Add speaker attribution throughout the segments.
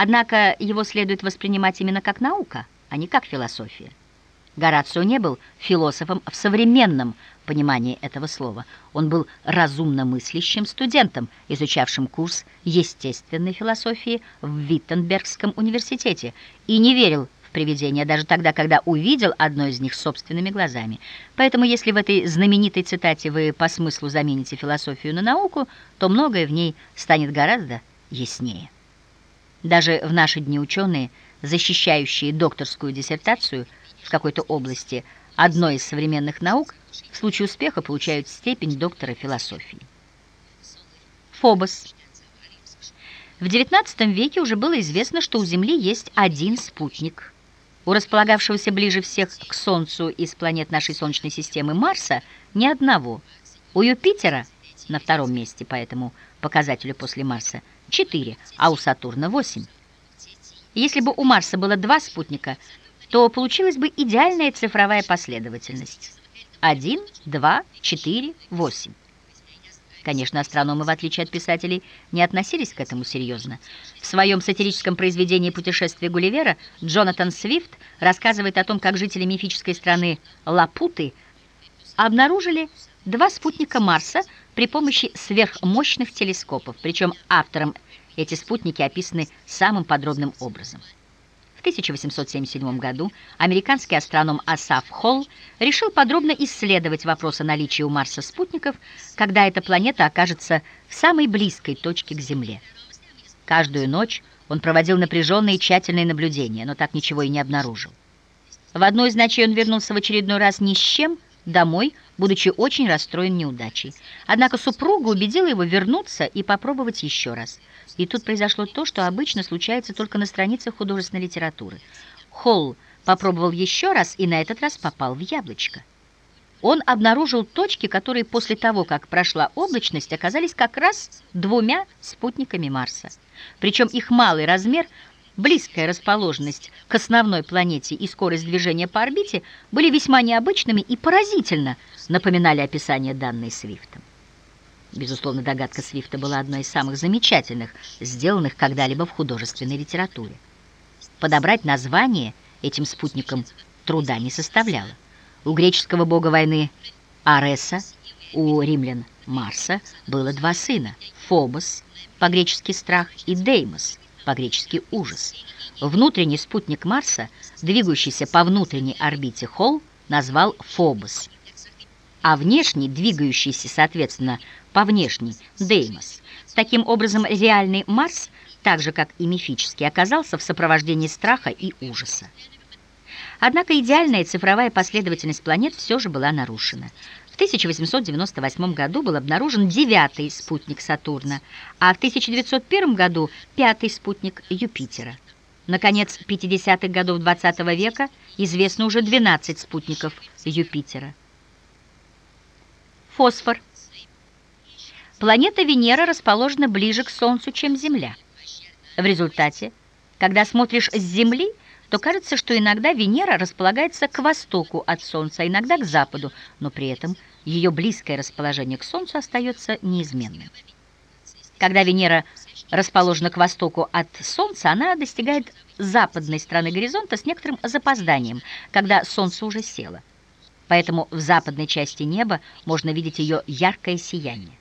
Speaker 1: Однако его следует воспринимать именно как наука, а не как философия. Горацио не был философом в современном понимании этого слова. Он был разумно мыслящим студентом, изучавшим курс естественной философии в Виттенбергском университете, и не верил в привидения даже тогда, когда увидел одно из них собственными глазами. Поэтому, если в этой знаменитой цитате вы по смыслу замените философию на науку, то многое в ней станет гораздо яснее. Даже в наши дни ученые, защищающие докторскую диссертацию в какой-то области одной из современных наук, в случае успеха получают степень доктора философии. Фобос. В XIX веке уже было известно, что у Земли есть один спутник. У располагавшегося ближе всех к Солнцу из планет нашей Солнечной системы Марса ни одного. У Юпитера на втором месте, поэтому показателю после Марса – 4, а у Сатурна 8. Если бы у Марса было два спутника, то получилась бы идеальная цифровая последовательность. 1, 2, 4, 8. Конечно, астрономы, в отличие от писателей, не относились к этому серьезно. В своем сатирическом произведении «Путешествие Гулливера» Джонатан Свифт рассказывает о том, как жители мифической страны Лапуты обнаружили два спутника Марса при помощи сверхмощных телескопов, причем автором эти спутники описаны самым подробным образом. В 1877 году американский астроном Асаф Холл решил подробно исследовать вопрос о наличии у Марса спутников, когда эта планета окажется в самой близкой точке к Земле. Каждую ночь он проводил напряженные и тщательные наблюдения, но так ничего и не обнаружил. В одну из ночей он вернулся в очередной раз ни с чем, домой, будучи очень расстроен неудачей. Однако супруга убедила его вернуться и попробовать еще раз. И тут произошло то, что обычно случается только на страницах художественной литературы. Холл попробовал еще раз и на этот раз попал в яблочко. Он обнаружил точки, которые после того, как прошла облачность, оказались как раз двумя спутниками Марса. Причем их малый размер – близкая расположенность к основной планете и скорость движения по орбите были весьма необычными и поразительно напоминали описание данной Свифтом. Безусловно, догадка Свифта была одной из самых замечательных, сделанных когда-либо в художественной литературе. Подобрать название этим спутникам труда не составляло. У греческого бога войны Ареса, у римлян Марса было два сына – Фобос, по-гречески страх, и Деймос – по-гречески «ужас». Внутренний спутник Марса, двигающийся по внутренней орбите Холл, назвал Фобос, а внешний, двигающийся, соответственно, по внешней, Деймос. Таким образом, реальный Марс, так же, как и мифический, оказался в сопровождении страха и ужаса. Однако идеальная цифровая последовательность планет все же была нарушена. 1898 году был обнаружен девятый спутник Сатурна, а в 1901 году пятый спутник Юпитера. Наконец, 50-х годов XX -го века известно уже 12 спутников Юпитера. Фосфор. Планета Венера расположена ближе к Солнцу, чем Земля. В результате, когда смотришь с Земли – то кажется, что иногда Венера располагается к востоку от Солнца, а иногда к западу, но при этом ее близкое расположение к Солнцу остается неизменным. Когда Венера расположена к востоку от Солнца, она достигает западной стороны горизонта с некоторым запозданием, когда Солнце уже село. Поэтому в западной части неба можно видеть ее яркое сияние.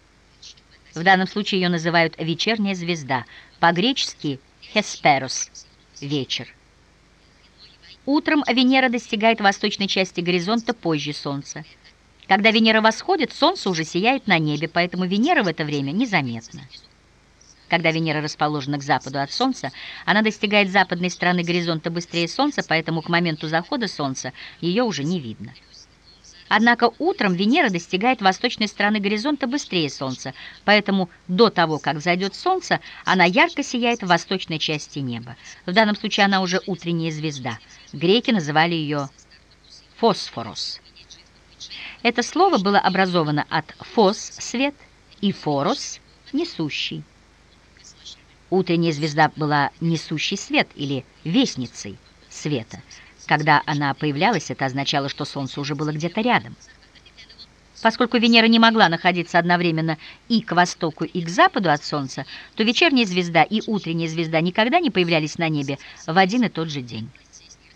Speaker 1: В данном случае ее называют «вечерняя звезда», по-гречески «хесперос» — «вечер». Утром Венера достигает восточной части горизонта позже Солнца. Когда Венера восходит, Солнце уже сияет на небе, поэтому Венера в это время незаметна. Когда Венера расположена к западу от Солнца, она достигает западной стороны горизонта быстрее Солнца, поэтому к моменту захода Солнца ее уже не видно. Однако утром Венера достигает восточной стороны горизонта быстрее Солнца, поэтому до того, как взойдет Солнце, она ярко сияет в восточной части неба. В данном случае она уже утренняя звезда. Греки называли ее фосфорос. Это слово было образовано от «фос» — свет и «форос» — несущий. Утренняя звезда была несущий свет или вестницей света — когда она появлялась, это означало, что солнце уже было где-то рядом. Поскольку Венера не могла находиться одновременно и к востоку, и к западу от Солнца, то вечерняя звезда и утренняя звезда никогда не появлялись на небе в один и тот же день.